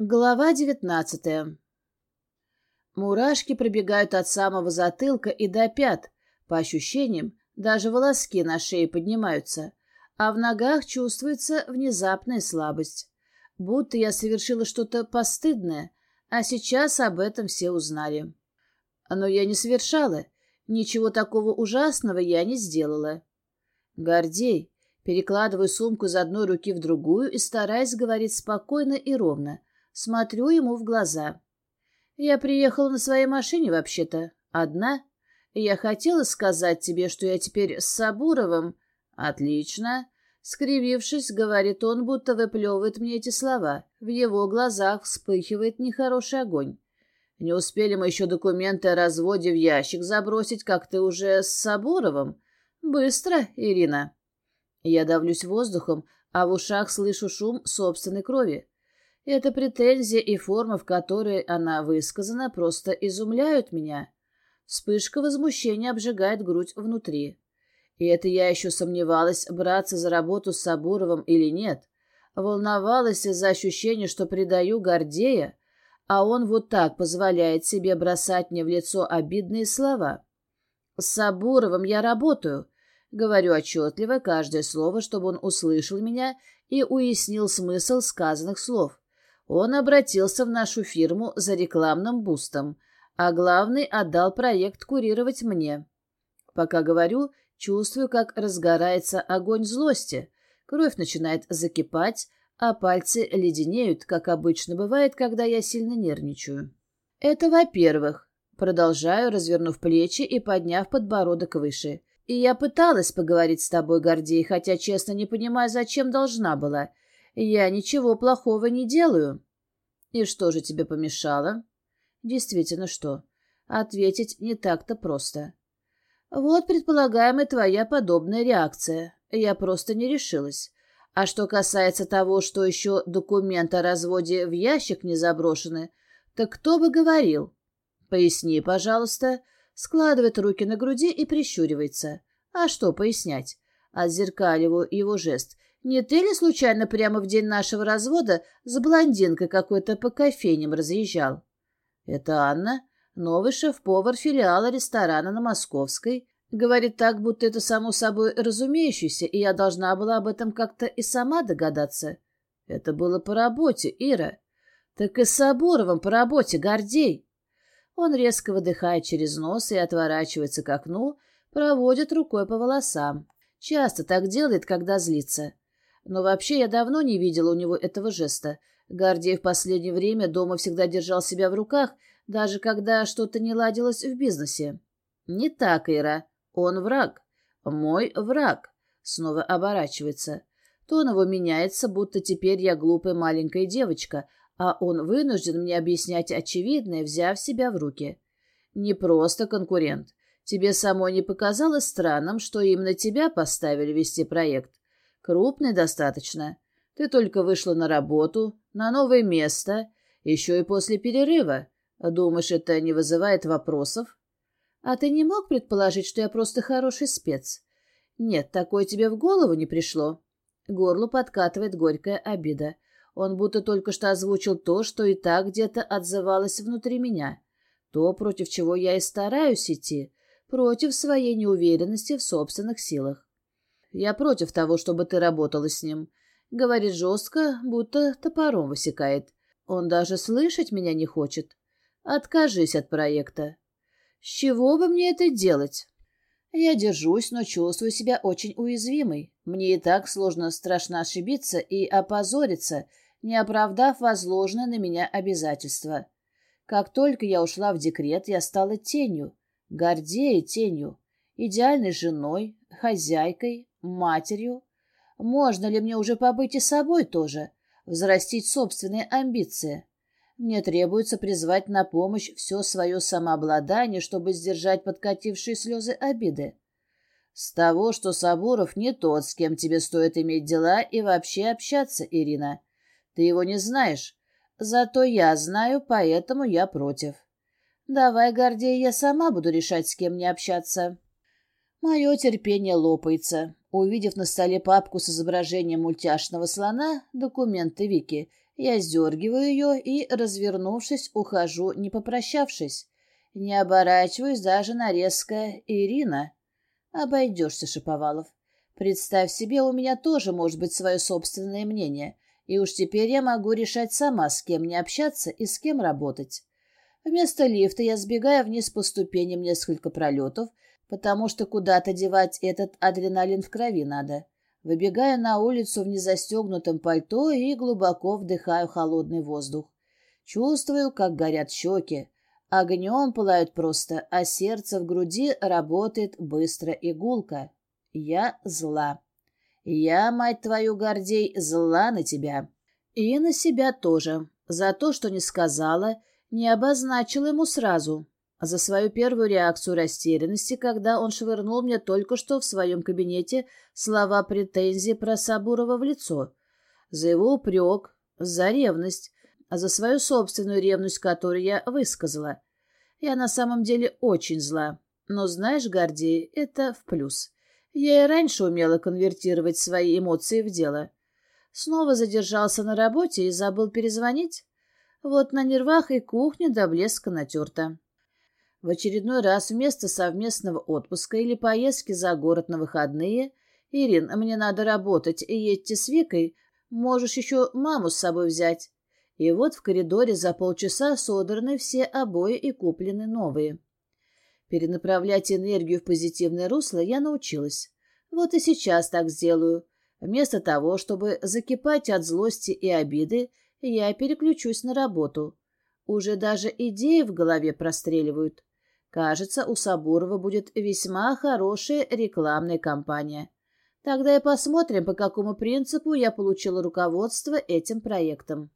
Глава девятнадцатая. Мурашки пробегают от самого затылка и до пят. По ощущениям, даже волоски на шее поднимаются, а в ногах чувствуется внезапная слабость. Будто я совершила что-то постыдное, а сейчас об этом все узнали. Но я не совершала. Ничего такого ужасного я не сделала. Гордей, перекладываю сумку из одной руки в другую и стараясь говорить спокойно и ровно — Смотрю ему в глаза. «Я приехала на своей машине, вообще-то. Одна. Я хотела сказать тебе, что я теперь с Сабуровым...» «Отлично!» Скривившись, говорит он, будто выплевывает мне эти слова. В его глазах вспыхивает нехороший огонь. «Не успели мы еще документы о разводе в ящик забросить, как ты уже с Сабуровым. Быстро, Ирина!» Я давлюсь воздухом, а в ушах слышу шум собственной крови. Эта претензия и форма, в которой она высказана, просто изумляют меня. Вспышка возмущения обжигает грудь внутри. И это я еще сомневалась, браться за работу с Сабуровым или нет. Волновалась из-за ощущения, что предаю Гордея, а он вот так позволяет себе бросать мне в лицо обидные слова. «С Сабуровым я работаю», — говорю отчетливо каждое слово, чтобы он услышал меня и уяснил смысл сказанных слов. Он обратился в нашу фирму за рекламным бустом, а главный отдал проект курировать мне. Пока говорю, чувствую, как разгорается огонь злости. Кровь начинает закипать, а пальцы леденеют, как обычно бывает, когда я сильно нервничаю. Это во-первых. Продолжаю, развернув плечи и подняв подбородок выше. И я пыталась поговорить с тобой, Гордей, хотя, честно, не понимаю, зачем должна была. Я ничего плохого не делаю. И что же тебе помешало? Действительно, что? Ответить не так-то просто. Вот предполагаемая твоя подобная реакция. Я просто не решилась. А что касается того, что еще документы о разводе в ящик не заброшены, так кто бы говорил? Поясни, пожалуйста. Складывает руки на груди и прищуривается. А что пояснять? Отзеркаливаю его жест. Не ты ли случайно прямо в день нашего развода с блондинкой какой-то по кофейням разъезжал? Это Анна, новый шеф-повар филиала ресторана на Московской. Говорит так, будто это само собой разумеющееся, и я должна была об этом как-то и сама догадаться. Это было по работе, Ира. Так и с Соборовым по работе, Гордей. Он резко выдыхает через нос и отворачивается к окну, проводит рукой по волосам. Часто так делает, когда злится. Но вообще я давно не видела у него этого жеста. Гордей в последнее время дома всегда держал себя в руках, даже когда что-то не ладилось в бизнесе. Не так, Ира. Он враг. Мой враг. Снова оборачивается. Тон его меняется, будто теперь я глупая маленькая девочка, а он вынужден мне объяснять очевидное, взяв себя в руки. Не просто конкурент. Тебе самой не показалось странным, что именно тебя поставили вести проект? Крупный достаточно. Ты только вышла на работу, на новое место, еще и после перерыва. Думаешь, это не вызывает вопросов? А ты не мог предположить, что я просто хороший спец? Нет, такое тебе в голову не пришло. Горло подкатывает горькая обида. Он будто только что озвучил то, что и так где-то отзывалось внутри меня. То, против чего я и стараюсь идти, против своей неуверенности в собственных силах. Я против того, чтобы ты работала с ним. Говорит жестко, будто топором высекает. Он даже слышать меня не хочет. Откажись от проекта. С чего бы мне это делать? Я держусь, но чувствую себя очень уязвимой. Мне и так сложно страшно ошибиться и опозориться, не оправдав возложенное на меня обязательства. Как только я ушла в декрет, я стала тенью, гордее тенью, идеальной женой, хозяйкой, матерью? Можно ли мне уже побыть и собой тоже, взрастить собственные амбиции? Мне требуется призвать на помощь все свое самообладание, чтобы сдержать подкатившие слезы обиды. С того, что Сабуров не тот, с кем тебе стоит иметь дела и вообще общаться, Ирина. Ты его не знаешь. Зато я знаю, поэтому я против. Давай, Гордей, я сама буду решать, с кем мне общаться. Мое терпение лопается. Увидев на столе папку с изображением мультяшного слона, документы Вики, Я сдергиваю ее и, развернувшись, ухожу, не попрощавшись. Не оборачиваюсь даже на резкое «Ирина». Обойдешься, Шиповалов. Представь себе, у меня тоже может быть свое собственное мнение, и уж теперь я могу решать сама, с кем мне общаться и с кем работать. Вместо лифта я сбегаю вниз по ступеням несколько пролетов, потому что куда-то девать этот адреналин в крови надо. Выбегаю на улицу в незастегнутом пальто и глубоко вдыхаю холодный воздух. Чувствую, как горят щеки. Огнем пылают просто, а сердце в груди работает быстро и. Я зла. Я, мать твою, Гордей, зла на тебя. И на себя тоже. За то, что не сказала, не обозначила ему сразу. За свою первую реакцию растерянности, когда он швырнул мне только что в своем кабинете слова претензии про Сабурова в лицо. За его упрек, за ревность, а за свою собственную ревность, которую я высказала. Я на самом деле очень зла. Но знаешь, Гордей, это в плюс. Я и раньше умела конвертировать свои эмоции в дело. Снова задержался на работе и забыл перезвонить. Вот на нервах и кухня до блеска натерта. В очередной раз вместо совместного отпуска или поездки за город на выходные «Ирин, мне надо работать, и едьте с Викой, можешь еще маму с собой взять». И вот в коридоре за полчаса содраны все обои и куплены новые. Перенаправлять энергию в позитивное русло я научилась. Вот и сейчас так сделаю. Вместо того, чтобы закипать от злости и обиды, я переключусь на работу. Уже даже идеи в голове простреливают. Кажется, у Сабурова будет весьма хорошая рекламная кампания. Тогда и посмотрим, по какому принципу я получила руководство этим проектом.